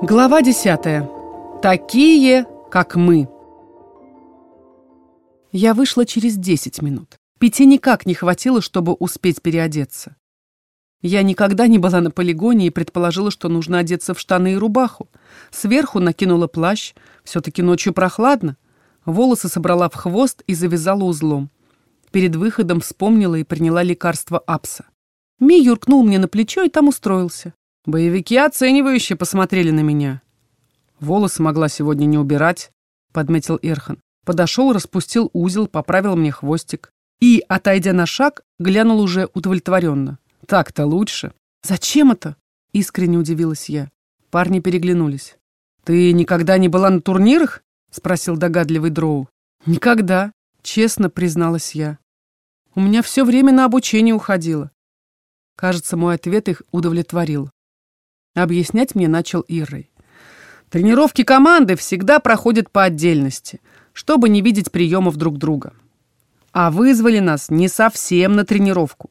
Глава 10. Такие, как мы. Я вышла через 10 минут. Пяти никак не хватило, чтобы успеть переодеться. Я никогда не была на полигоне и предположила, что нужно одеться в штаны и рубаху. Сверху накинула плащ, все-таки ночью прохладно. Волосы собрала в хвост и завязала узлом. Перед выходом вспомнила и приняла лекарство Апса. Ми юркнул мне на плечо и там устроился. Боевики оценивающе посмотрели на меня. Волосы могла сегодня не убирать, подметил Эрхан. Подошел, распустил узел, поправил мне хвостик. И, отойдя на шаг, глянул уже удовлетворенно. Так-то лучше. Зачем это? Искренне удивилась я. Парни переглянулись. «Ты никогда не была на турнирах?» — спросил догадливый Дроу. «Никогда», — честно призналась я. «У меня все время на обучение уходило». Кажется, мой ответ их удовлетворил. Объяснять мне начал Иррой. Тренировки команды всегда проходят по отдельности, чтобы не видеть приемов друг друга. А вызвали нас не совсем на тренировку.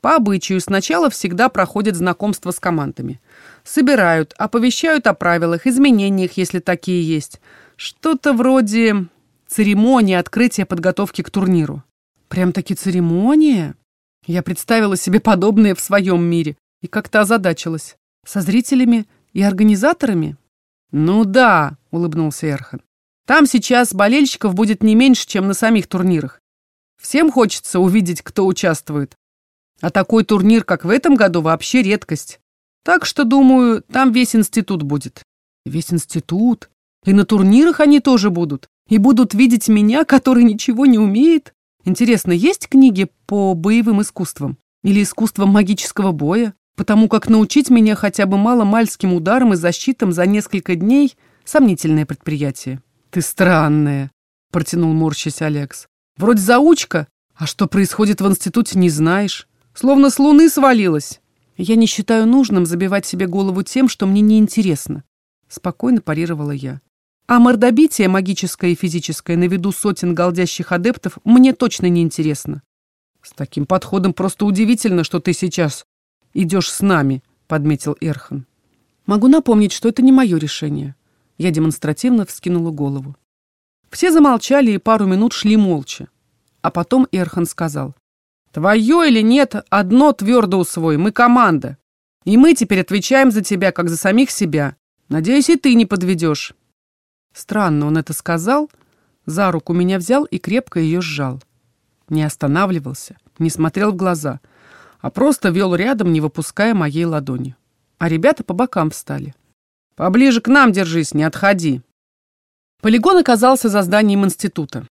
По обычаю сначала всегда проходят знакомства с командами. Собирают, оповещают о правилах, изменениях, если такие есть. Что-то вроде церемонии открытия подготовки к турниру. Прям-таки церемония? Я представила себе подобное в своем мире и как-то озадачилась. Со зрителями и организаторами? Ну да, улыбнулся Эрхан. Там сейчас болельщиков будет не меньше, чем на самих турнирах. Всем хочется увидеть, кто участвует. А такой турнир, как в этом году, вообще редкость. Так что, думаю, там весь институт будет. Весь институт? И на турнирах они тоже будут. И будут видеть меня, который ничего не умеет. Интересно, есть книги по боевым искусствам? Или искусствам магического боя? Потому как научить меня хотя бы мало-мальским ударам и защитам за несколько дней — сомнительное предприятие. «Ты странная», — протянул морщись Алекс. «Вроде заучка, а что происходит в институте, не знаешь. Словно с луны свалилась». «Я не считаю нужным забивать себе голову тем, что мне неинтересно», — спокойно парировала я. «А мордобитие магическое и физическое на виду сотен голдящих адептов мне точно не интересно. С таким подходом просто удивительно, что ты сейчас идешь с нами», — подметил Эрхан. «Могу напомнить, что это не мое решение». Я демонстративно вскинула голову. Все замолчали и пару минут шли молча. А потом Эрхан сказал. «Твое или нет, одно твердо усвой, мы команда. И мы теперь отвечаем за тебя, как за самих себя. Надеюсь, и ты не подведешь». Странно он это сказал, за руку меня взял и крепко ее сжал. Не останавливался, не смотрел в глаза — а просто вел рядом, не выпуская моей ладони. А ребята по бокам встали. «Поближе к нам держись, не отходи». Полигон оказался за зданием института.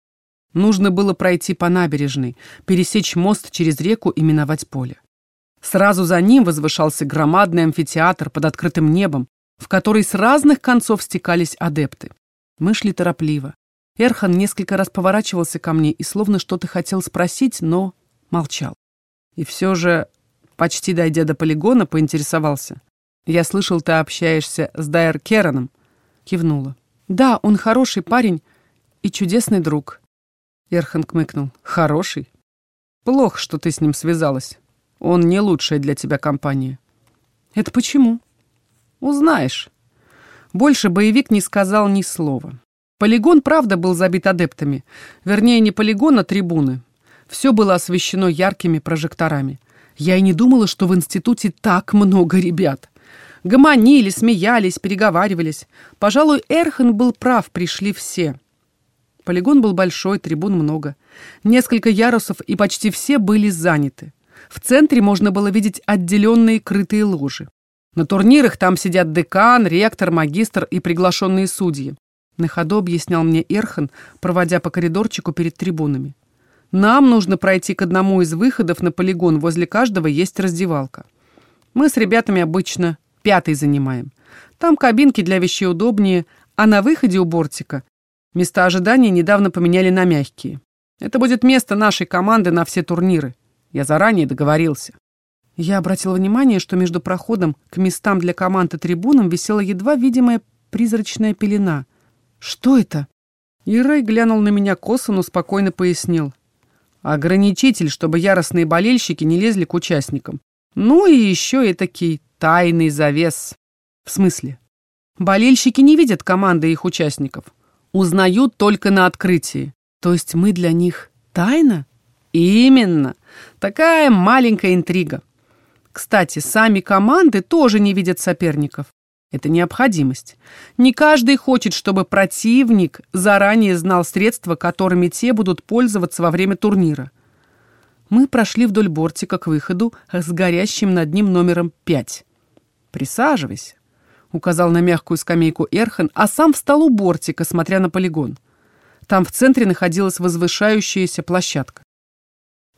Нужно было пройти по набережной, пересечь мост через реку и миновать поле. Сразу за ним возвышался громадный амфитеатр под открытым небом, в который с разных концов стекались адепты. Мы шли торопливо. Эрхан несколько раз поворачивался ко мне и словно что-то хотел спросить, но молчал. И все же, почти дойдя до полигона, поинтересовался. «Я слышал, ты общаешься с Дайер Кераном?» Кивнула. «Да, он хороший парень и чудесный друг». Эрхан кмыкнул. «Хороший? Плохо, что ты с ним связалась. Он не лучшая для тебя компания». «Это почему?» «Узнаешь». Больше боевик не сказал ни слова. Полигон, правда, был забит адептами. Вернее, не полигон, а трибуны. Все было освещено яркими прожекторами. Я и не думала, что в институте так много ребят. Гомонили, смеялись, переговаривались. Пожалуй, Эрхан был прав, пришли все. Полигон был большой, трибун много. Несколько ярусов, и почти все были заняты. В центре можно было видеть отделенные крытые ложи. На турнирах там сидят декан, ректор, магистр и приглашенные судьи. На ходу объяснял мне Эрхан, проводя по коридорчику перед трибунами. Нам нужно пройти к одному из выходов на полигон, возле каждого есть раздевалка. Мы с ребятами обычно пятый занимаем. Там кабинки для вещей удобнее, а на выходе у бортика места ожидания недавно поменяли на мягкие. Это будет место нашей команды на все турниры. Я заранее договорился. Я обратила внимание, что между проходом к местам для команд и трибунам висела едва видимая призрачная пелена. Что это? И глянул на меня косо, но спокойно пояснил. Ограничитель, чтобы яростные болельщики не лезли к участникам. Ну и еще и такой тайный завес. В смысле? Болельщики не видят команды их участников. Узнают только на открытии. То есть мы для них тайна? Именно. Такая маленькая интрига. Кстати, сами команды тоже не видят соперников. Это необходимость. Не каждый хочет, чтобы противник заранее знал средства, которыми те будут пользоваться во время турнира. Мы прошли вдоль бортика к выходу с горящим над ним номером 5. «Присаживайся», — указал на мягкую скамейку Эрхан, а сам встал у бортика, смотря на полигон. Там в центре находилась возвышающаяся площадка.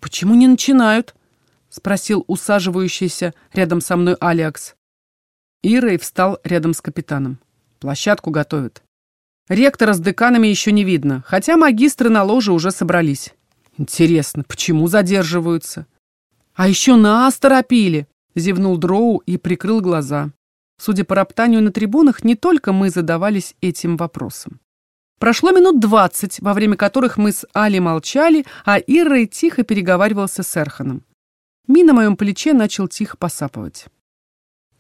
«Почему не начинают?» — спросил усаживающийся рядом со мной Алиакс. Ирой встал рядом с капитаном. Площадку готовят. Ректора с деканами еще не видно, хотя магистры на ложе уже собрались. Интересно, почему задерживаются? А еще нас торопили, зевнул Дроу и прикрыл глаза. Судя по роптанию на трибунах, не только мы задавались этим вопросом. Прошло минут двадцать, во время которых мы с Али молчали, а Иррой тихо переговаривался с Эрханом. Ми на моем плече начал тихо посапывать.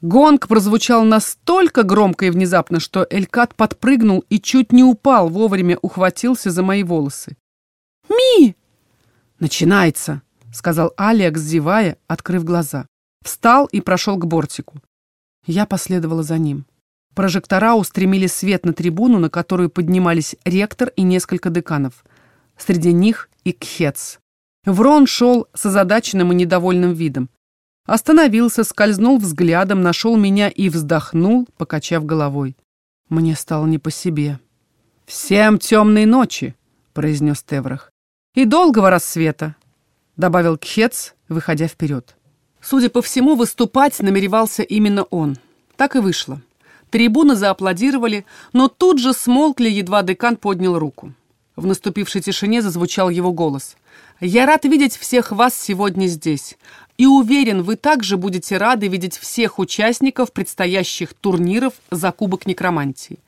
Гонг прозвучал настолько громко и внезапно, что Элькат подпрыгнул и чуть не упал, вовремя ухватился за мои волосы. «Ми!» «Начинается!» — сказал Алекс, зевая, открыв глаза. Встал и прошел к бортику. Я последовала за ним. Прожектора устремили свет на трибуну, на которую поднимались ректор и несколько деканов. Среди них и Кхец. Врон шел с озадаченным и недовольным видом. Остановился, скользнул взглядом, нашел меня и вздохнул, покачав головой. Мне стало не по себе. «Всем темной ночи!» — произнес Теврах. «И долгого рассвета!» — добавил Кхец, выходя вперед. Судя по всему, выступать намеревался именно он. Так и вышло. Трибуны зааплодировали, но тут же смолкли, едва декан поднял руку. В наступившей тишине зазвучал его голос. «Я рад видеть всех вас сегодня здесь. И уверен, вы также будете рады видеть всех участников предстоящих турниров за Кубок Некромантии.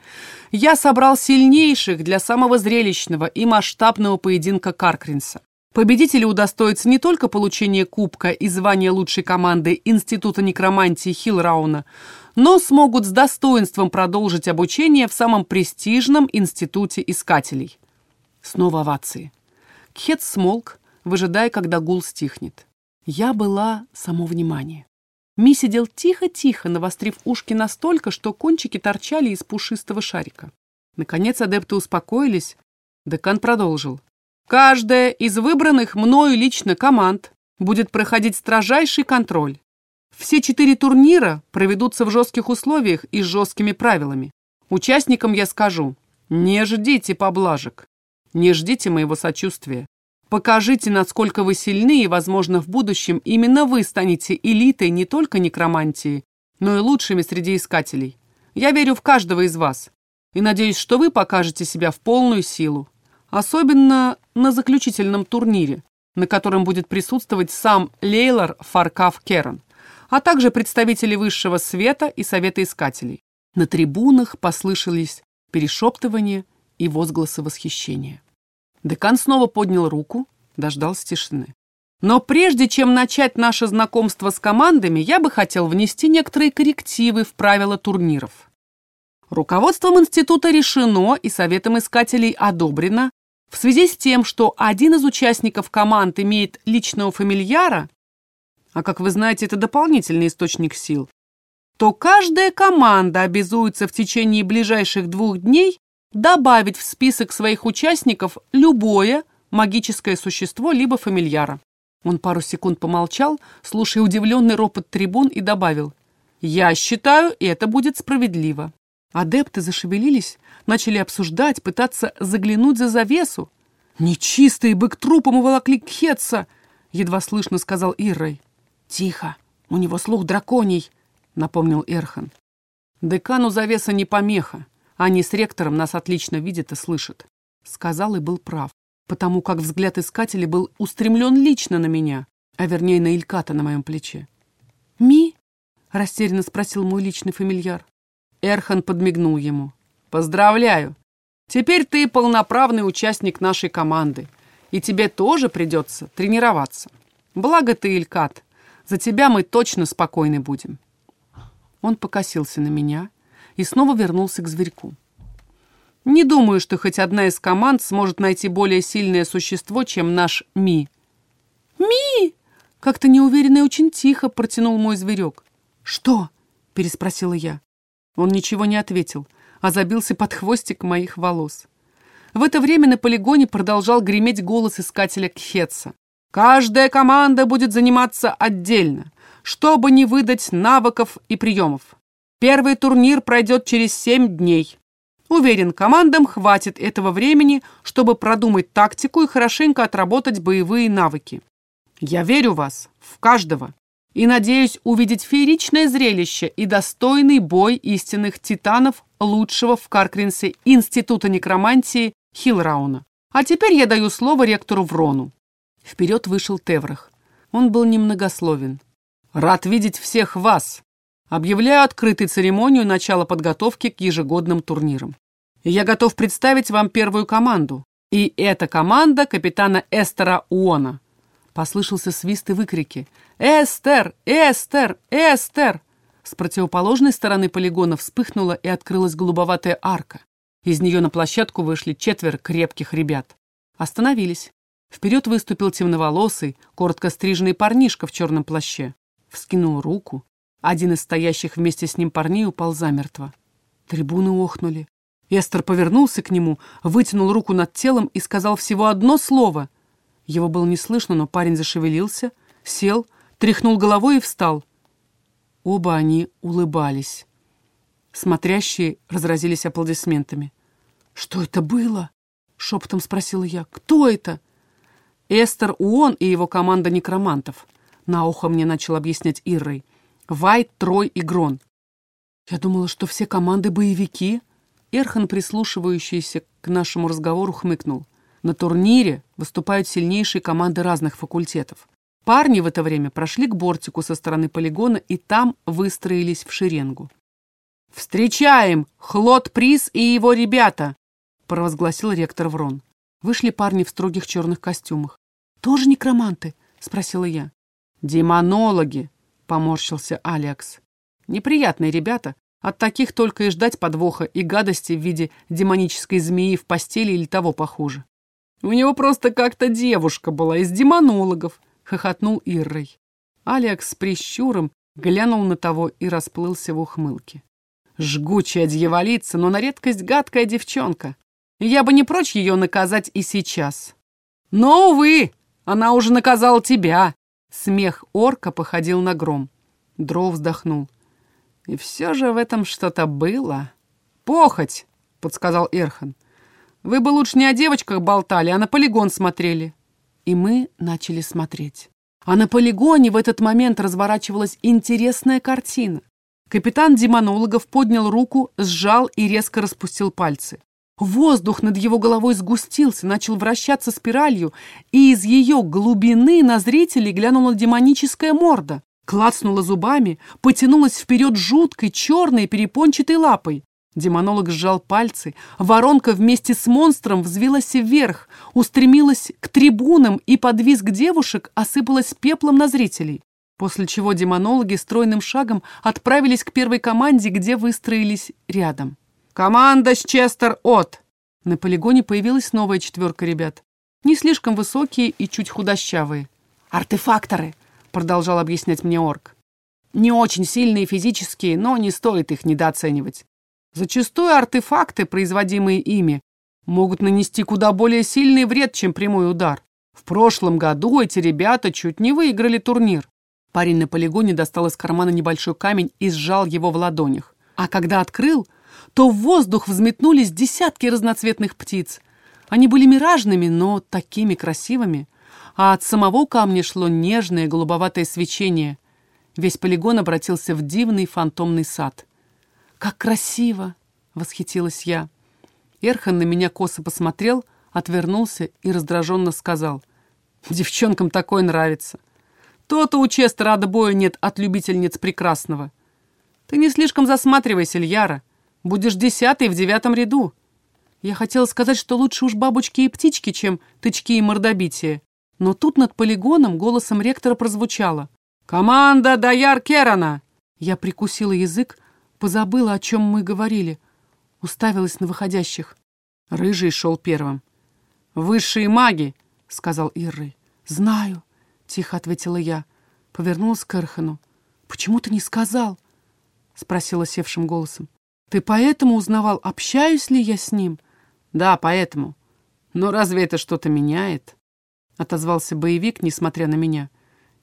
Я собрал сильнейших для самого зрелищного и масштабного поединка Каркринса. Победители удостоятся не только получения кубка и звания лучшей команды Института некромантии Хилрауна, но смогут с достоинством продолжить обучение в самом престижном институте искателей. Снова овации. Кхет смолк, выжидая, когда гул стихнет. Я была само внимание. Ми сидел тихо-тихо, навострив ушки настолько, что кончики торчали из пушистого шарика. Наконец адепты успокоились. Декан продолжил. «Каждая из выбранных мною лично команд будет проходить строжайший контроль. Все четыре турнира проведутся в жестких условиях и с жесткими правилами. Участникам я скажу, не ждите поблажек, не ждите моего сочувствия. Покажите, насколько вы сильны, и, возможно, в будущем именно вы станете элитой не только некромантии, но и лучшими среди искателей. Я верю в каждого из вас и надеюсь, что вы покажете себя в полную силу. Особенно на заключительном турнире, на котором будет присутствовать сам Лейлор Фаркав Керан, а также представители Высшего Света и Совета Искателей. На трибунах послышались перешептывания и возгласы восхищения. Декан снова поднял руку, дождался тишины. Но прежде чем начать наше знакомство с командами, я бы хотел внести некоторые коррективы в правила турниров. Руководством института решено и Советом искателей одобрено в связи с тем, что один из участников команд имеет личного фамильяра, а, как вы знаете, это дополнительный источник сил, то каждая команда обязуется в течение ближайших двух дней добавить в список своих участников любое магическое существо либо фамильяра. Он пару секунд помолчал, слушая удивленный ропот трибун, и добавил, «Я считаю, это будет справедливо». Адепты зашевелились, начали обсуждать, пытаться заглянуть за завесу. «Нечистые бы к трупам уволокли Кхетса!» — едва слышно сказал Иррой. «Тихо, у него слух драконий», — напомнил Эрхан. «Декану завеса не помеха. Они с ректором нас отлично видят и слышат. Сказал и был прав, потому как взгляд искателя был устремлен лично на меня, а вернее на Ильката на моем плече. «Ми?» — растерянно спросил мой личный фамильяр. Эрхан подмигнул ему. «Поздравляю! Теперь ты полноправный участник нашей команды, и тебе тоже придется тренироваться. Благо ты, Илькат, за тебя мы точно спокойны будем». Он покосился на меня, и снова вернулся к зверьку. Не думаю, что хоть одна из команд сможет найти более сильное существо, чем наш Ми. Ми! Как-то неуверенно и очень тихо протянул мой зверек. Что? переспросила я. Он ничего не ответил, а забился под хвостик моих волос. В это время на полигоне продолжал греметь голос искателя Кхетса. «Каждая команда будет заниматься отдельно, чтобы не выдать навыков и приемов. Первый турнир пройдет через семь дней. Уверен, командам хватит этого времени, чтобы продумать тактику и хорошенько отработать боевые навыки. Я верю в вас, в каждого, и надеюсь увидеть фееричное зрелище и достойный бой истинных титанов лучшего в Каркринсе Института некромантии Хилрауна. А теперь я даю слово ректору Врону. Вперед вышел Теврах. Он был немногословен. «Рад видеть всех вас!» Объявляю открытой церемонию начала подготовки к ежегодным турнирам. Я готов представить вам первую команду. И эта команда капитана Эстера Уона. Послышался свист и выкрики. «Эстер! Эстер! Эстер!» С противоположной стороны полигона вспыхнула и открылась голубоватая арка. Из нее на площадку вышли четверо крепких ребят. Остановились. Вперед выступил темноволосый, коротко стриженный парнишка в черном плаще. Вскинул руку. Один из стоящих вместе с ним парней упал замертво. Трибуны охнули. Эстер повернулся к нему, вытянул руку над телом и сказал всего одно слово. Его было не слышно, но парень зашевелился, сел, тряхнул головой и встал. Оба они улыбались. Смотрящие разразились аплодисментами. «Что это было?» — шепотом спросила я. «Кто это?» «Эстер Уон и его команда некромантов», — на ухо мне начал объяснять Иррой. «Вайт, Трой и Грон». Я думала, что все команды боевики. Эрхан, прислушивающийся к нашему разговору, хмыкнул. На турнире выступают сильнейшие команды разных факультетов. Парни в это время прошли к бортику со стороны полигона и там выстроились в шеренгу. «Встречаем! Хлод Приз и его ребята!» — провозгласил ректор Врон. Вышли парни в строгих черных костюмах. «Тоже некроманты?» — спросила я. «Демонологи!» — поморщился Алекс. «Неприятные ребята. От таких только и ждать подвоха и гадости в виде демонической змеи в постели или того похуже. У него просто как-то девушка была из демонологов», — хохотнул Иррой. Алекс с прищуром глянул на того и расплылся в ухмылке. Жгучая дьяволица, но на редкость гадкая девчонка. Я бы не прочь ее наказать и сейчас. Но, увы, она уже наказала тебя. Смех орка походил на гром. Дро вздохнул. И все же в этом что-то было. Похоть, подсказал Эрхан. Вы бы лучше не о девочках болтали, а на полигон смотрели. И мы начали смотреть. А на полигоне в этот момент разворачивалась интересная картина. Капитан демонологов поднял руку, сжал и резко распустил пальцы. Воздух над его головой сгустился, начал вращаться спиралью, и из ее глубины на зрителей глянула демоническая морда. Клацнула зубами, потянулась вперед жуткой, черной, перепончатой лапой. Демонолог сжал пальцы, воронка вместе с монстром взвилась вверх, устремилась к трибунам и под визг девушек осыпалась пеплом на зрителей после чего демонологи стройным шагом отправились к первой команде, где выстроились рядом. «Команда Счестер-От!» На полигоне появилась новая четверка ребят. Не слишком высокие и чуть худощавые. «Артефакторы!» — продолжал объяснять мне орк. «Не очень сильные физические, но не стоит их недооценивать. Зачастую артефакты, производимые ими, могут нанести куда более сильный вред, чем прямой удар. В прошлом году эти ребята чуть не выиграли турнир. Парень на полигоне достал из кармана небольшой камень и сжал его в ладонях. А когда открыл, то в воздух взметнулись десятки разноцветных птиц. Они были миражными, но такими красивыми. А от самого камня шло нежное голубоватое свечение. Весь полигон обратился в дивный фантомный сад. «Как красиво!» — восхитилась я. Эрхан на меня косо посмотрел, отвернулся и раздраженно сказал. «Девчонкам такое нравится. То-то у Честера отбоя нет от любительниц прекрасного. Ты не слишком засматривайся, Ильяра. Будешь десятый в девятом ряду. Я хотела сказать, что лучше уж бабочки и птички, чем тычки и мордобитие. Но тут над полигоном голосом ректора прозвучало. «Команда Даяр Керана!» Я прикусила язык, позабыла, о чем мы говорили. Уставилась на выходящих. Рыжий шел первым. «Высшие маги!» — сказал Иррой. «Знаю», — тихо ответила я. Повернулась к Эрхану. «Почему ты не сказал?» — спросила севшим голосом. «Ты поэтому узнавал, общаюсь ли я с ним?» «Да, поэтому. Но разве это что-то меняет?» Отозвался боевик, несмотря на меня.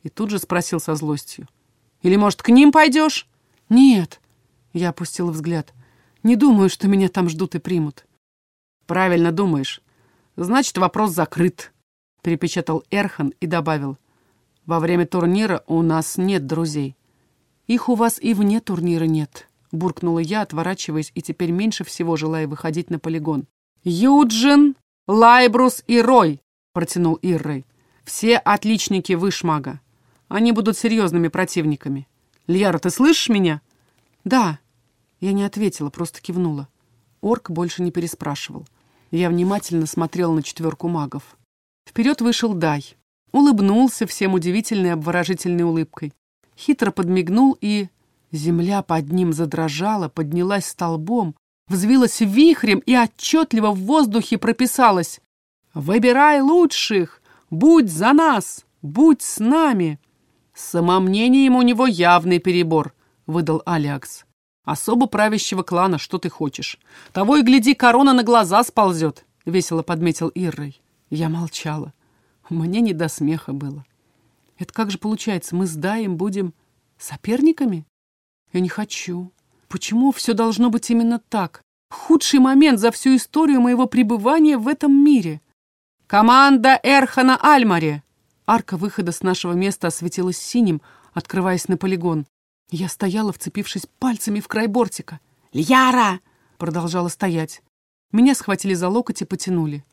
И тут же спросил со злостью. «Или, может, к ним пойдешь?» «Нет», — я опустила взгляд. «Не думаю, что меня там ждут и примут». «Правильно думаешь. Значит, вопрос закрыт», — перепечатал Эрхан и добавил. «Во время турнира у нас нет друзей». «Их у вас и вне турнира нет», — буркнула я, отворачиваясь и теперь меньше всего желая выходить на полигон. «Юджин, Лайбрус и Рой», — протянул Иррой. «Все отличники вышмага. Они будут серьезными противниками. Льяра, ты слышишь меня?» «Да». Я не ответила, просто кивнула. Орк больше не переспрашивал. Я внимательно смотрел на четверку магов. Вперед вышел Дай. Улыбнулся всем удивительной обворожительной улыбкой. Хитро подмигнул и... Земля под ним задрожала, поднялась столбом, взвилась вихрем и отчетливо в воздухе прописалась. «Выбирай лучших! Будь за нас! Будь с нами!» С самомнением у него явный перебор, выдал Алиакс. Особо правящего клана, что ты хочешь? Того и гляди, корона на глаза сползет, весело подметил Иррой. Я молчала. Мне не до смеха было. Это как же получается, мы с Даем будем соперниками? Я не хочу. Почему все должно быть именно так? Худший момент за всю историю моего пребывания в этом мире. Команда Эрхана Альмари! Арка выхода с нашего места осветилась синим, открываясь на полигон. Я стояла, вцепившись пальцами в край бортика. «Льяра!» — продолжала стоять. Меня схватили за локоть и потянули.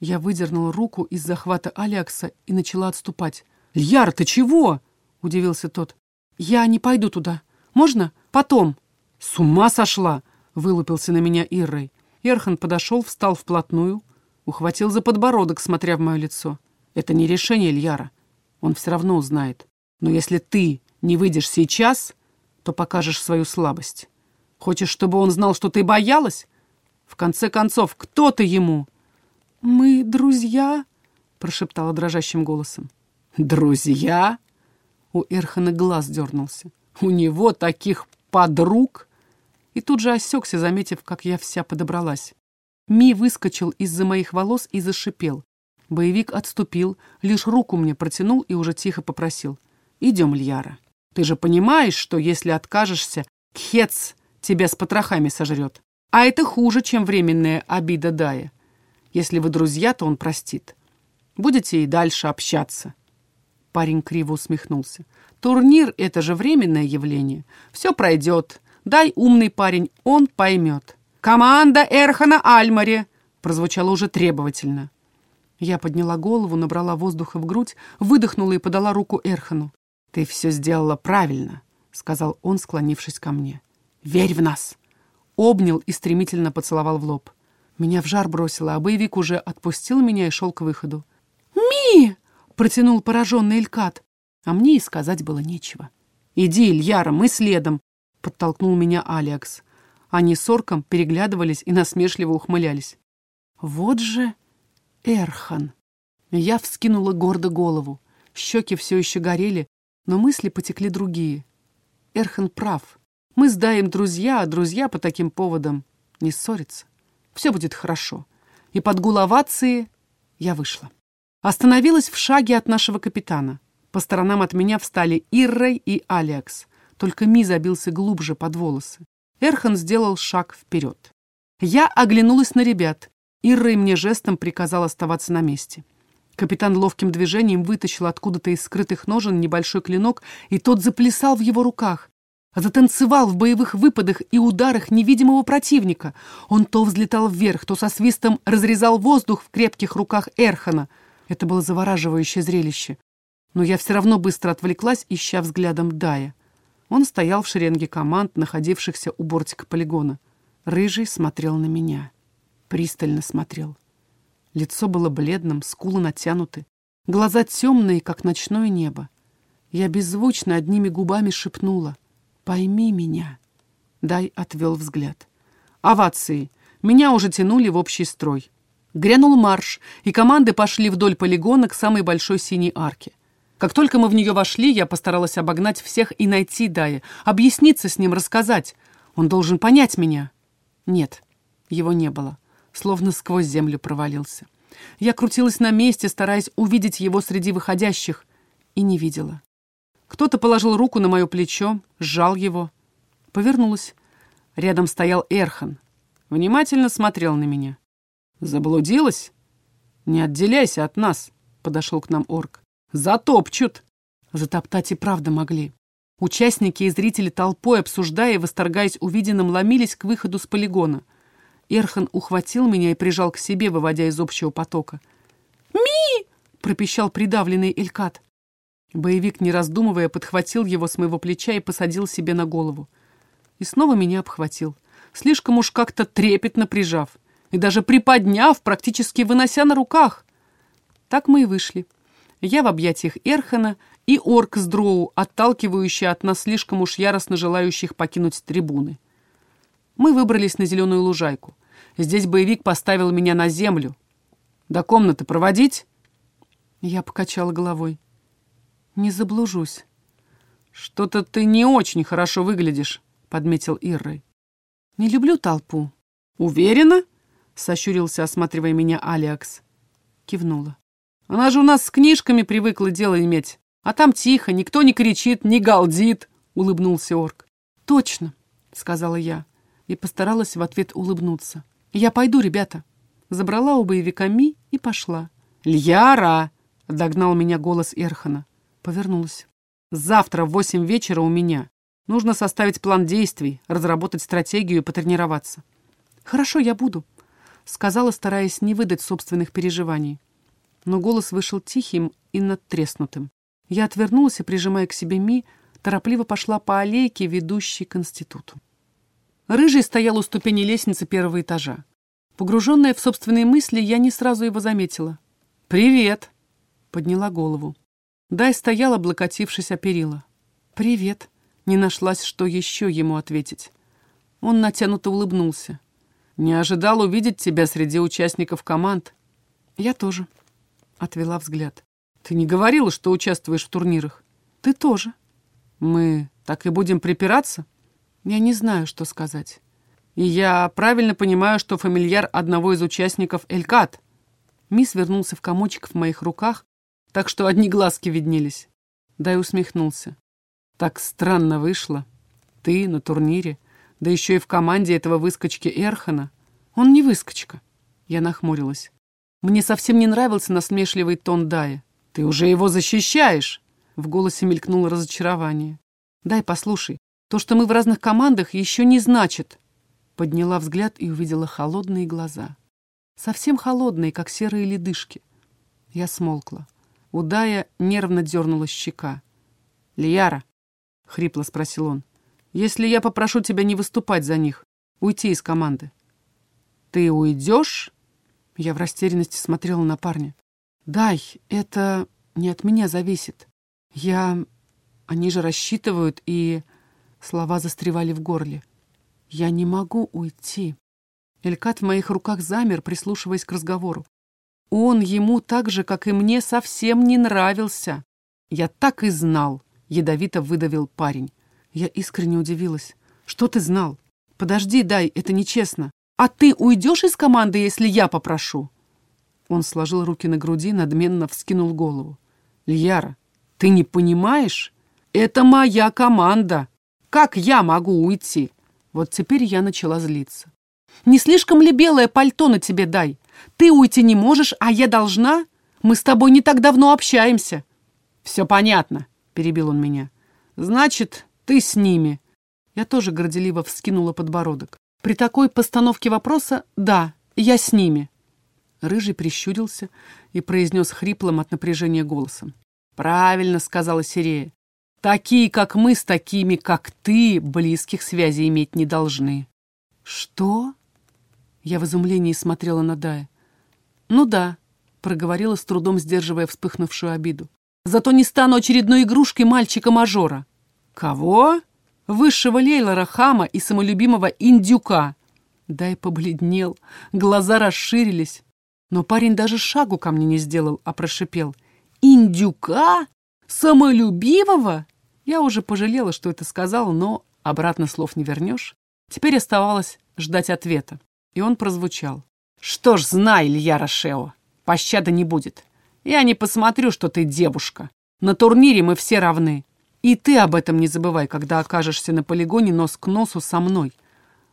Я выдернула руку из захвата Алиакса и начала отступать. «Льяр, ты чего?» — удивился тот. «Я не пойду туда. Можно? Потом». «С ума сошла!» — вылупился на меня Иррой. Эрхан подошел, встал вплотную, ухватил за подбородок, смотря в мое лицо. «Это не решение Ильяра. Он все равно узнает. Но если ты не выйдешь сейчас, то покажешь свою слабость. Хочешь, чтобы он знал, что ты боялась? В конце концов, кто ты ему?» «Мы друзья?» — прошептала дрожащим голосом. «Друзья?» У Эрхана глаз дернулся. «У него таких подруг?» И тут же осекся, заметив, как я вся подобралась. Ми выскочил из-за моих волос и зашипел. Боевик отступил, лишь руку мне протянул и уже тихо попросил. «Идем, Льяра». Ты же понимаешь, что если откажешься, Кхец тебя с потрохами сожрет. А это хуже, чем временная обида Дая. Если вы друзья, то он простит. Будете и дальше общаться. Парень криво усмехнулся. Турнир — это же временное явление. Все пройдет. Дай умный парень, он поймет. «Команда Эрхана Альмари!» прозвучало уже требовательно. Я подняла голову, набрала воздуха в грудь, выдохнула и подала руку Эрхану. «Ты все сделала правильно», — сказал он, склонившись ко мне. «Верь в нас!» Обнял и стремительно поцеловал в лоб. Меня в жар бросило, а боевик уже отпустил меня и шел к выходу. «Ми!» — протянул пораженный Элькат. А мне и сказать было нечего. «Иди, Ильяра, мы следом!» — подтолкнул меня Алекс. Они с орком переглядывались и насмешливо ухмылялись. «Вот же Эрхан!» Я вскинула гордо голову. Щеки все еще горели, но мысли потекли другие. Эрхан прав. Мы с Даем друзья, а друзья по таким поводам не ссорятся. Все будет хорошо. И под гул я вышла. Остановилась в шаге от нашего капитана. По сторонам от меня встали Иррей и Алекс. Только Ми забился глубже под волосы. Эрхан сделал шаг вперед. Я оглянулась на ребят. Иррей мне жестом приказал оставаться на месте. Капитан ловким движением вытащил откуда-то из скрытых ножен небольшой клинок, и тот заплясал в его руках. Затанцевал в боевых выпадах и ударах невидимого противника. Он то взлетал вверх, то со свистом разрезал воздух в крепких руках Эрхана. Это было завораживающее зрелище. Но я все равно быстро отвлеклась, ища взглядом Дая. Он стоял в шеренге команд, находившихся у бортика полигона. Рыжий смотрел на меня. Пристально смотрел. Лицо было бледным, скулы натянуты, глаза темные, как ночное небо. Я беззвучно одними губами шепнула «Пойми меня». Дай отвел взгляд. Овации. Меня уже тянули в общий строй. Грянул марш, и команды пошли вдоль полигона к самой большой синей арке. Как только мы в нее вошли, я постаралась обогнать всех и найти Дая, объясниться с ним, рассказать. Он должен понять меня. Нет, его не было. Словно сквозь землю провалился. Я крутилась на месте, стараясь увидеть его среди выходящих, и не видела. Кто-то положил руку на мое плечо, сжал его. Повернулась. Рядом стоял Эрхан. Внимательно смотрел на меня. «Заблудилась? Не отделяйся от нас», — подошел к нам орк. «Затопчут!» Затоптать и правда могли. Участники и зрители толпой, обсуждая и восторгаясь увиденным, ломились к выходу с полигона. Эрхан ухватил меня и прижал к себе, выводя из общего потока. «Ми!» — пропищал придавленный Элькат. Боевик, не раздумывая, подхватил его с моего плеча и посадил себе на голову. И снова меня обхватил, слишком уж как-то трепетно прижав, и даже приподняв, практически вынося на руках. Так мы и вышли. Я в объятиях Эрхана и орк с дроу, отталкивающий от нас слишком уж яростно желающих покинуть трибуны. Мы выбрались на зеленую лужайку. Здесь боевик поставил меня на землю. «До комнаты проводить?» Я покачала головой. «Не заблужусь». «Что-то ты не очень хорошо выглядишь», — подметил Иррой. «Не люблю толпу». «Уверена?» — сощурился, осматривая меня Алиакс. Кивнула. «Она же у нас с книжками привыкла дело иметь. А там тихо, никто не кричит, не галдит», — улыбнулся орк. «Точно», — сказала я, и постаралась в ответ улыбнуться. «Я пойду, ребята». Забрала у боевика Ми и пошла. «Льяра!» — догнал меня голос Эрхана. Повернулась. «Завтра в восемь вечера у меня. Нужно составить план действий, разработать стратегию и потренироваться». «Хорошо, я буду», — сказала, стараясь не выдать собственных переживаний. Но голос вышел тихим и надтреснутым. Я отвернулась и, прижимая к себе Ми, торопливо пошла по аллейке, ведущей к институту. Рыжий стоял у ступени лестницы первого этажа. Погруженная в собственные мысли, я не сразу его заметила. «Привет!» — подняла голову. Дай стоял, облокотившись о перила. «Привет!» — не нашлась, что еще ему ответить. Он натянуто улыбнулся. «Не ожидал увидеть тебя среди участников команд». «Я тоже», — отвела взгляд. «Ты не говорила, что участвуешь в турнирах?» «Ты тоже». «Мы так и будем припираться?» «Я не знаю, что сказать». «И я правильно понимаю, что фамильяр одного из участников Элькат?» Мисс вернулся в комочек в моих руках, так что одни глазки виднелись. Дай усмехнулся. Так странно вышло. Ты на турнире, да еще и в команде этого выскочки Эрхана. Он не выскочка. Я нахмурилась. Мне совсем не нравился насмешливый тон Дая. Ты уже его защищаешь. В голосе мелькнуло разочарование. Дай, послушай. То, что мы в разных командах, еще не значит. Подняла взгляд и увидела холодные глаза. Совсем холодные, как серые ледышки. Я смолкла. У Дая нервно дернулась щека. «Лияра», — хрипло спросил он, — «если я попрошу тебя не выступать за них, уйти из команды, ты уйдешь?» Я в растерянности смотрела на парня. «Дай, это не от меня зависит. Я... Они же рассчитывают, и...» Слова застревали в горле. «Я не могу уйти». Элькат в моих руках замер, прислушиваясь к разговору. Он ему так же, как и мне, совсем не нравился. Я так и знал, ядовито выдавил парень. Я искренне удивилась. Что ты знал? Подожди, дай, это нечестно. А ты уйдешь из команды, если я попрошу? Он сложил руки на груди, надменно вскинул голову. Льяра, ты не понимаешь? Это моя команда. Как я могу уйти? Вот теперь я начала злиться. Не слишком ли белое пальто на тебе дай? Ты уйти не можешь, а я должна? Мы с тобой не так давно общаемся». «Все понятно», — перебил он меня. «Значит, ты с ними». Я тоже горделиво вскинула подбородок. При такой постановке вопроса «да, я с ними». Рыжий прищурился и произнес хриплым от напряжения голосом. «Правильно», — сказала Сирея. «Такие, как мы, с такими, как ты, близких связей иметь не должны». «Что?» Я в изумлении смотрела на Дая. «Ну да», — проговорила с трудом, сдерживая вспыхнувшую обиду. «Зато не стану очередной игрушкой мальчика-мажора». «Кого?» Высшего Лейлора, хама и самолюбимого индюка. Дай побледнел, глаза расширились. Но парень даже шагу ко мне не сделал, а прошипел. «Индюка? Самолюбивого?» Я уже пожалела, что это сказал, но обратно слов не вернешь. Теперь оставалось ждать ответа. И он прозвучал. «Что ж, знай, Илья Рошео, пощады не будет. Я не посмотрю, что ты девушка. На турнире мы все равны. И ты об этом не забывай, когда окажешься на полигоне нос к носу со мной»,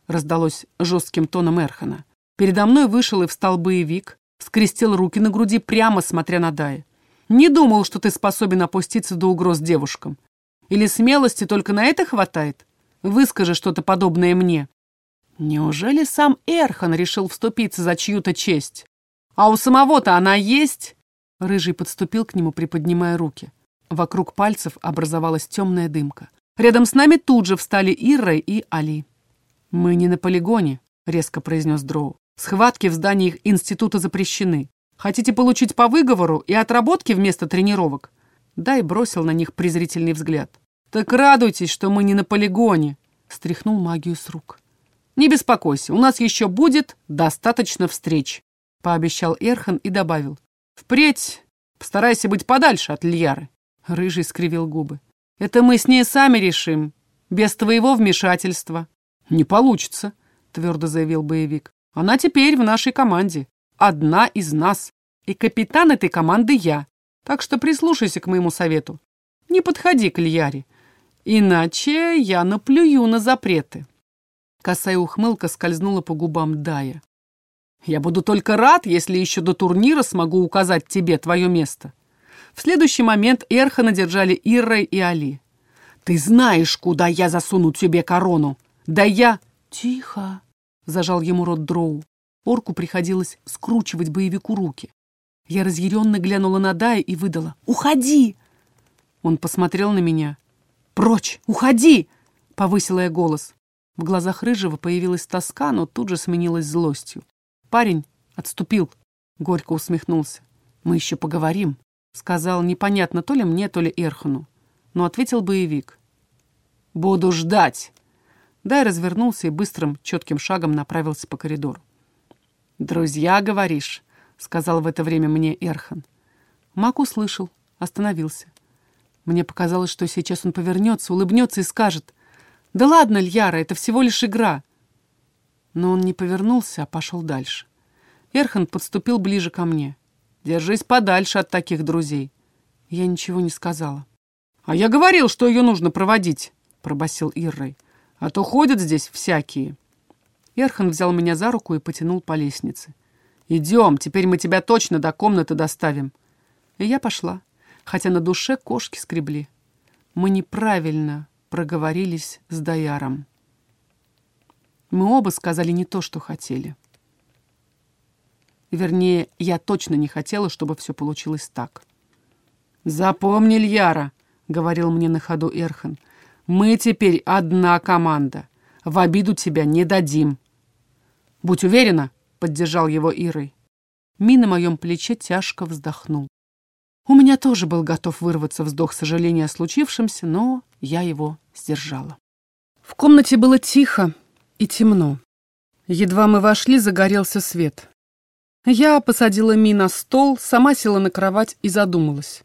раздалось жестким тоном Эрхана. Передо мной вышел и встал боевик, скрестил руки на груди, прямо смотря на Дая. «Не думал, что ты способен опуститься до угроз девушкам. Или смелости только на это хватает? Выскажи что-то подобное мне». Неужели сам Эрхан решил вступиться за чью-то честь? А у самого-то она есть? Рыжий подступил к нему, приподнимая руки. Вокруг пальцев образовалась темная дымка. Рядом с нами тут же встали Ирра и Али. «Мы не на полигоне», — резко произнес Дроу. «Схватки в зданиях института запрещены. Хотите получить по выговору и отработки вместо тренировок?» Дай бросил на них презрительный взгляд. «Так радуйтесь, что мы не на полигоне», — стряхнул магию с рук. «Не беспокойся, у нас еще будет достаточно встреч», — пообещал Эрхан и добавил. «Впредь постарайся быть подальше от Льяры». Рыжий скривил губы. «Это мы с ней сами решим, без твоего вмешательства». «Не получится», — твердо заявил боевик. «Она теперь в нашей команде. Одна из нас. И капитан этой команды я. Так что прислушайся к моему совету. Не подходи к Льяре, иначе я наплюю на запреты». Косая ухмылка скользнула по губам Дая. «Я буду только рад, если еще до турнира смогу указать тебе твое место». В следующий момент Эрхана держали Иррой и Али. «Ты знаешь, куда я засуну тебе корону? Да я...» «Тихо!» — зажал ему рот Дроу. Орку приходилось скручивать боевику руки. Я разъяренно глянула на Дая и выдала. «Уходи!» Он посмотрел на меня. «Прочь! Уходи!» — повысила я голос. В глазах Рыжего появилась тоска, но тут же сменилась злостью. Парень отступил, горько усмехнулся. «Мы еще поговорим», Сказал непонятно то ли мне, то ли Эрхану. Но ответил боевик. «Буду ждать!» Дай развернулся и быстрым, четким шагом направился по коридору. «Друзья, говоришь?» — сказал в это время мне Эрхан. Мак услышал, остановился. Мне показалось, что сейчас он повернется, улыбнется и скажет. «Да ладно, Льяра, это всего лишь игра!» Но он не повернулся, а пошел дальше. Эрхан подступил ближе ко мне. Держись подальше от таких друзей. Я ничего не сказала. А я говорил, что ее нужно проводить, пробасил Иррой. А то ходят здесь всякие. Эрхан взял меня за руку и потянул по лестнице. «Идем, теперь мы тебя точно до комнаты доставим». И я пошла, хотя на душе кошки скребли. Мы неправильно проговорились с Даяром. Мы оба сказали не то, что хотели. Вернее, я точно не хотела, чтобы все получилось так. «Запомни, Льяра», — говорил мне на ходу Эрхан, — «мы теперь одна команда. В обиду тебя не дадим». «Будь уверена», — поддержал его Ирой. Ми на моем плече тяжко вздохнул. У меня тоже был готов вырваться вздох сожаления о случившемся, но я его сдержала. В комнате было тихо и темно. Едва мы вошли, загорелся свет. Я посадила Ми на стол, сама села на кровать и задумалась.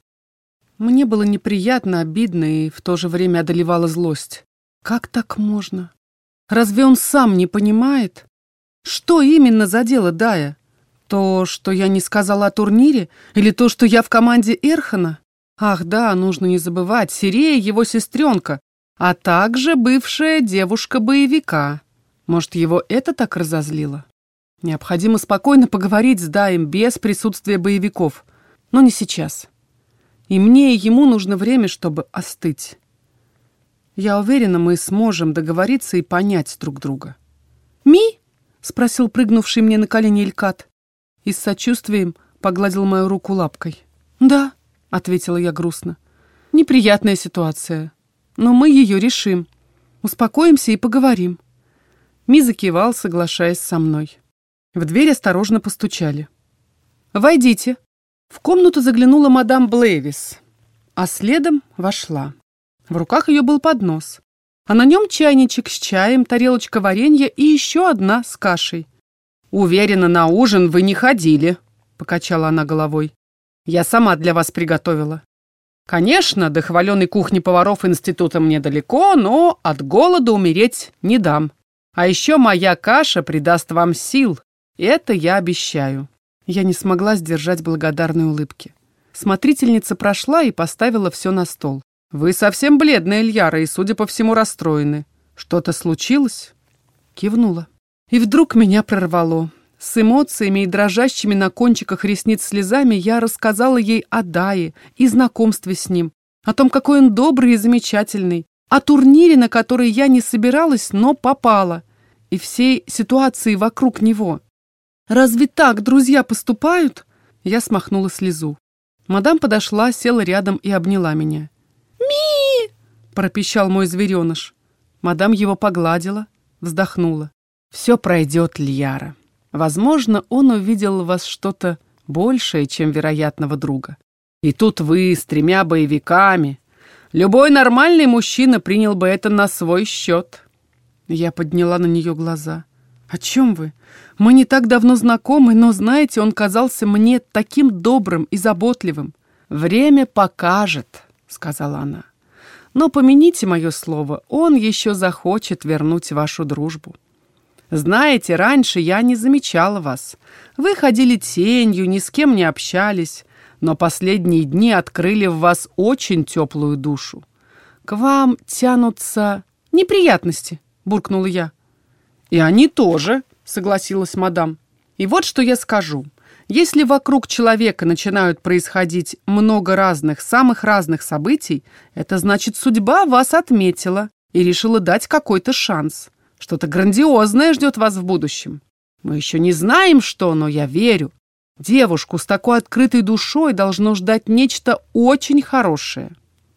Мне было неприятно, обидно и в то же время одолевала злость. Как так можно? Разве он сам не понимает? Что именно задело Дая? То, что я не сказала о турнире? Или то, что я в команде Эрхана? Ах да, нужно не забывать, Сирея его сестренка, а также бывшая девушка-боевика. Может, его это так разозлило? Необходимо спокойно поговорить с Даем без присутствия боевиков. Но не сейчас. И мне, и ему нужно время, чтобы остыть. Я уверена, мы сможем договориться и понять друг друга. «Ми?» — спросил прыгнувший мне на колени Илькат. И с сочувствием погладил мою руку лапкой. «Да», — ответила я грустно. «Неприятная ситуация, но мы ее решим. Успокоимся и поговорим». Ми закивал, соглашаясь со мной. В дверь осторожно постучали. «Войдите». В комнату заглянула мадам Блейвис, а следом вошла. В руках ее был поднос. а на нем чайничек с чаем, тарелочка варенья и еще одна с кашей. «Уверена, на ужин вы не ходили», — покачала она головой. «Я сама для вас приготовила. Конечно, до хваленой кухни поваров института мне далеко, но от голода умереть не дам. А еще моя каша придаст вам сил. Это я обещаю». Я не смогла сдержать благодарной улыбки. Смотрительница прошла и поставила все на стол. «Вы совсем бледная, Ильяра, и, судя по всему, расстроены. Что-то случилось?» Кивнула. И вдруг меня прорвало. С эмоциями и дрожащими на кончиках ресниц слезами я рассказала ей о Дае и знакомстве с ним, о том, какой он добрый и замечательный, о турнире, на который я не собиралась, но попала, и всей ситуации вокруг него. «Разве так друзья поступают?» Я смахнула слезу. Мадам подошла, села рядом и обняла меня. «Ми!» — пропищал мой звереныш. Мадам его погладила, вздохнула. «Все пройдет, Льяра. Возможно, он увидел в вас что-то большее, чем вероятного друга. И тут вы с тремя боевиками. Любой нормальный мужчина принял бы это на свой счет». Я подняла на нее глаза. «О чем вы? Мы не так давно знакомы, но, знаете, он казался мне таким добрым и заботливым. Время покажет» сказала она. «Но помяните мое слово, он еще захочет вернуть вашу дружбу. Знаете, раньше я не замечала вас. Вы ходили тенью, ни с кем не общались, но последние дни открыли в вас очень теплую душу. К вам тянутся неприятности», — буркнула я. «И они тоже», — согласилась мадам. «И вот что я скажу. Если вокруг человека начинают происходить много разных, самых разных событий, это значит, судьба вас отметила и решила дать какой-то шанс. Что-то грандиозное ждет вас в будущем. Мы еще не знаем, что, но я верю. Девушку с такой открытой душой должно ждать нечто очень хорошее.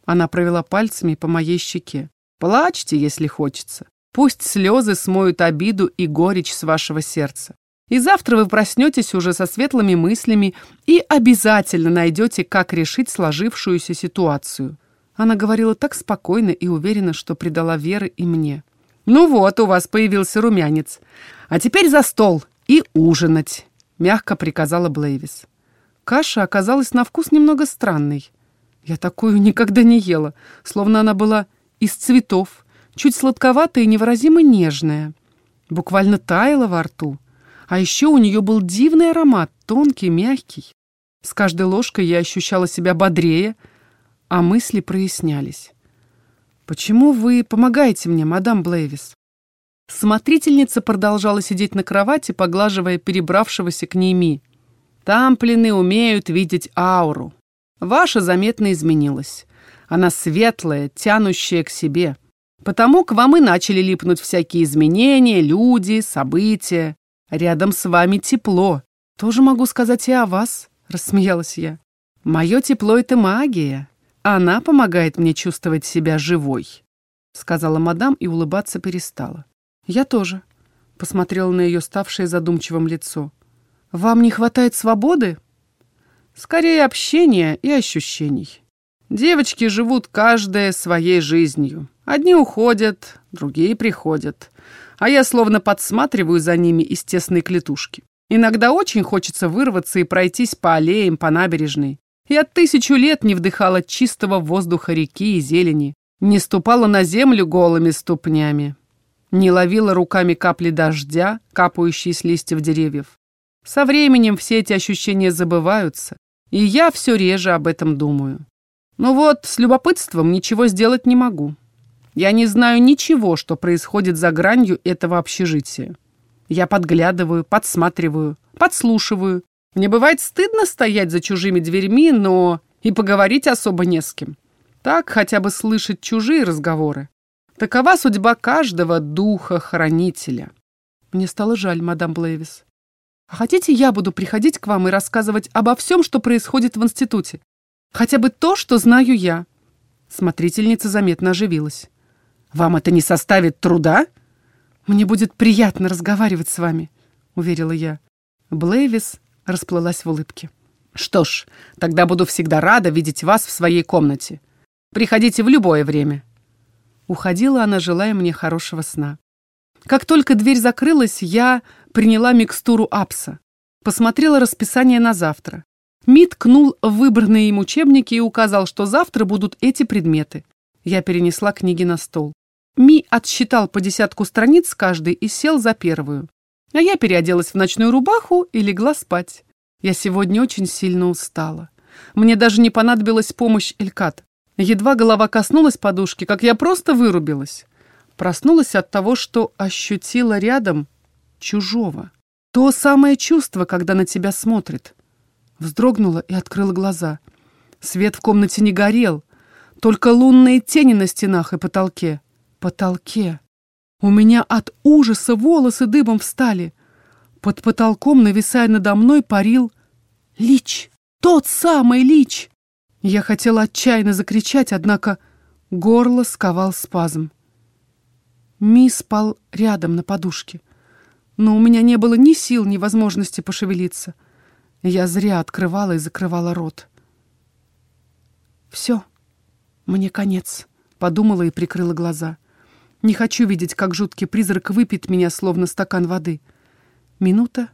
Она провела пальцами по моей щеке. Плачьте, если хочется. Пусть слезы смоют обиду и горечь с вашего сердца. И завтра вы проснетесь уже со светлыми мыслями и обязательно найдете, как решить сложившуюся ситуацию. Она говорила так спокойно и уверенно, что придала веры и мне. «Ну вот, у вас появился румянец. А теперь за стол и ужинать», — мягко приказала Блейвис. Каша оказалась на вкус немного странной. Я такую никогда не ела, словно она была из цветов, чуть сладковатая и невыразимо нежная. Буквально таяла во рту. А еще у нее был дивный аромат, тонкий, мягкий. С каждой ложкой я ощущала себя бодрее, а мысли прояснялись. «Почему вы помогаете мне, мадам Блейвис?» Смотрительница продолжала сидеть на кровати, поглаживая перебравшегося к ней Ми. «Тамплины умеют видеть ауру. Ваша заметно изменилась. Она светлая, тянущая к себе. Потому к вам и начали липнуть всякие изменения, люди, события. Рядом с вами тепло. Тоже могу сказать и о вас, рассмеялась я. Мое тепло — это магия. Она помогает мне чувствовать себя живой, сказала мадам и улыбаться перестала. Я тоже. Посмотрела на ее ставшее задумчивым лицо. Вам не хватает свободы? Скорее общения и ощущений. Девочки живут каждая своей жизнью. Одни уходят, другие приходят а я словно подсматриваю за ними из тесной клетушки. Иногда очень хочется вырваться и пройтись по аллеям, по набережной. Я тысячу лет не вдыхала чистого воздуха реки и зелени, не ступала на землю голыми ступнями, не ловила руками капли дождя, капающие с листьев деревьев. Со временем все эти ощущения забываются, и я все реже об этом думаю. Но вот с любопытством ничего сделать не могу. Я не знаю ничего, что происходит за гранью этого общежития. Я подглядываю, подсматриваю, подслушиваю. Мне бывает стыдно стоять за чужими дверьми, но и поговорить особо не с кем. Так хотя бы слышать чужие разговоры. Такова судьба каждого духа-хранителя. Мне стало жаль, мадам Блейвис. А хотите, я буду приходить к вам и рассказывать обо всем, что происходит в институте? Хотя бы то, что знаю я. Смотрительница заметно оживилась. Вам это не составит труда? Мне будет приятно разговаривать с вами, уверила я. Блейвис расплылась в улыбке. Что ж, тогда буду всегда рада видеть вас в своей комнате. Приходите в любое время. Уходила она, желая мне хорошего сна. Как только дверь закрылась, я приняла микстуру Апса. Посмотрела расписание на завтра. Ми ткнул в выбранные им учебники и указал, что завтра будут эти предметы. Я перенесла книги на стол. Ми отсчитал по десятку страниц каждый и сел за первую. А я переоделась в ночную рубаху и легла спать. Я сегодня очень сильно устала. Мне даже не понадобилась помощь Элькат. Едва голова коснулась подушки, как я просто вырубилась. Проснулась от того, что ощутила рядом чужого. То самое чувство, когда на тебя смотрит. Вздрогнула и открыла глаза. Свет в комнате не горел, только лунные тени на стенах и потолке. Потолке. У меня от ужаса волосы дыбом встали. Под потолком, нависая надо мной, парил Лич. Тот самый Лич. Я хотела отчаянно закричать, однако горло сковал спазм. Ми спал рядом на подушке, но у меня не было ни сил, ни возможности пошевелиться. Я зря открывала и закрывала рот. «Все, мне конец», — подумала и прикрыла глаза. Не хочу видеть, как жуткий призрак выпьет меня, словно стакан воды. Минута,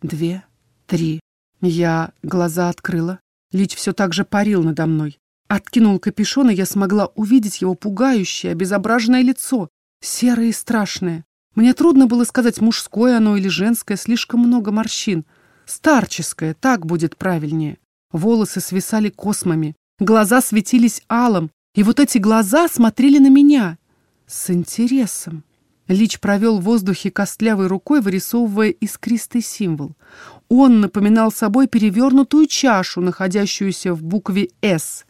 две, три. Я глаза открыла. Лич все так же парил надо мной. Откинул капюшон, и я смогла увидеть его пугающее, обезображенное лицо, серое и страшное. Мне трудно было сказать, мужское оно или женское, слишком много морщин. Старческое, так будет правильнее. Волосы свисали космами, глаза светились алым, и вот эти глаза смотрели на меня. С интересом. Лич провел в воздухе костлявой рукой, вырисовывая искристый символ. Он напоминал собой перевернутую чашу, находящуюся в букве «С».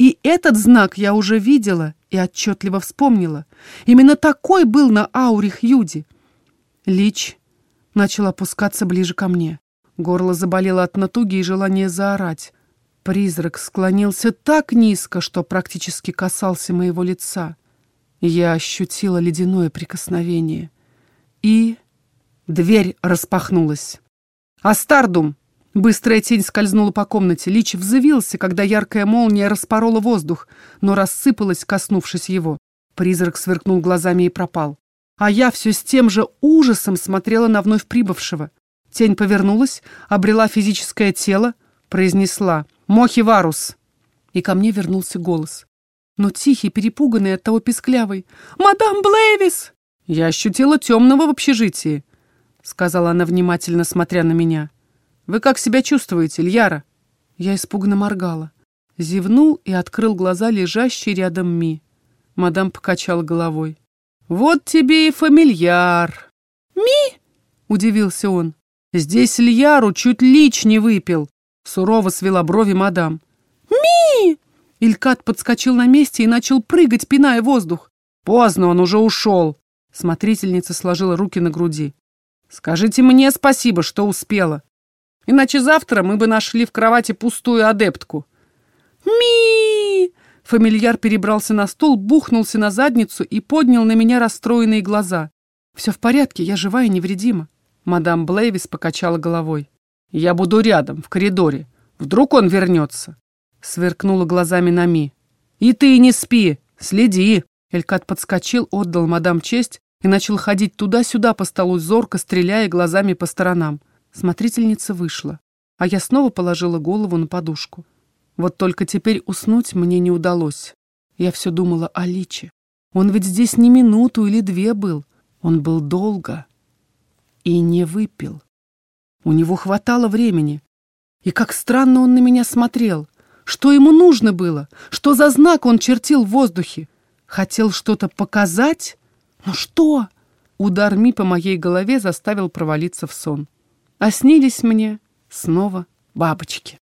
И этот знак я уже видела и отчетливо вспомнила. Именно такой был на ауре Хьюди. Лич начал опускаться ближе ко мне. Горло заболело от натуги и желания заорать. Призрак склонился так низко, что практически касался моего лица. Я ощутила ледяное прикосновение. И дверь распахнулась. «Астардум!» Быстрая тень скользнула по комнате. Лич взвился, когда яркая молния распорола воздух, но рассыпалась, коснувшись его. Призрак сверкнул глазами и пропал. А я все с тем же ужасом смотрела на вновь прибывшего. Тень повернулась, обрела физическое тело, произнесла «Мохи Варус!» И ко мне вернулся голос но тихий, перепуганный, от того писклявый. «Мадам Блэвис!» «Я ощутила темного в общежитии», — сказала она, внимательно смотря на меня. «Вы как себя чувствуете, Льяра?» Я испуганно моргала. Зевнул и открыл глаза лежащий рядом Ми. Мадам покачала головой. «Вот тебе и фамильяр!» «Ми?» — удивился он. «Здесь Льяру чуть лич не выпил!» Сурово свела брови мадам. «Ми!» Илькат подскочил на месте и начал прыгать, пиная воздух. «Поздно, он уже ушел!» Смотрительница сложила руки на груди. «Скажите мне спасибо, что успела. Иначе завтра мы бы нашли в кровати пустую адептку». «Ми!» Фамильяр перебрался на стол, бухнулся на задницу и поднял на меня расстроенные глаза. «Все в порядке, я жива и невредима». Мадам Блейвис покачала головой. «Я буду рядом, в коридоре. Вдруг он вернется» сверкнула глазами Нами. «И ты не спи! Следи!» Элькат подскочил, отдал мадам честь и начал ходить туда-сюда по столу, зорко стреляя глазами по сторонам. Смотрительница вышла, а я снова положила голову на подушку. Вот только теперь уснуть мне не удалось. Я все думала о Личе. Он ведь здесь не минуту или две был. Он был долго и не выпил. У него хватало времени. И как странно он на меня смотрел. Что ему нужно было? Что за знак он чертил в воздухе? Хотел что-то показать? Но что? Удар Ми по моей голове заставил провалиться в сон. А снились мне снова бабочки.